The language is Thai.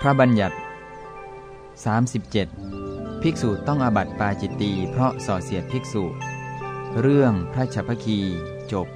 พระบัญญัติ 37 ภิกษุต้องอาบัติปาจิตตีเพราะส่อเสียดภิกษุ เรื่องพระชัพพคีจบ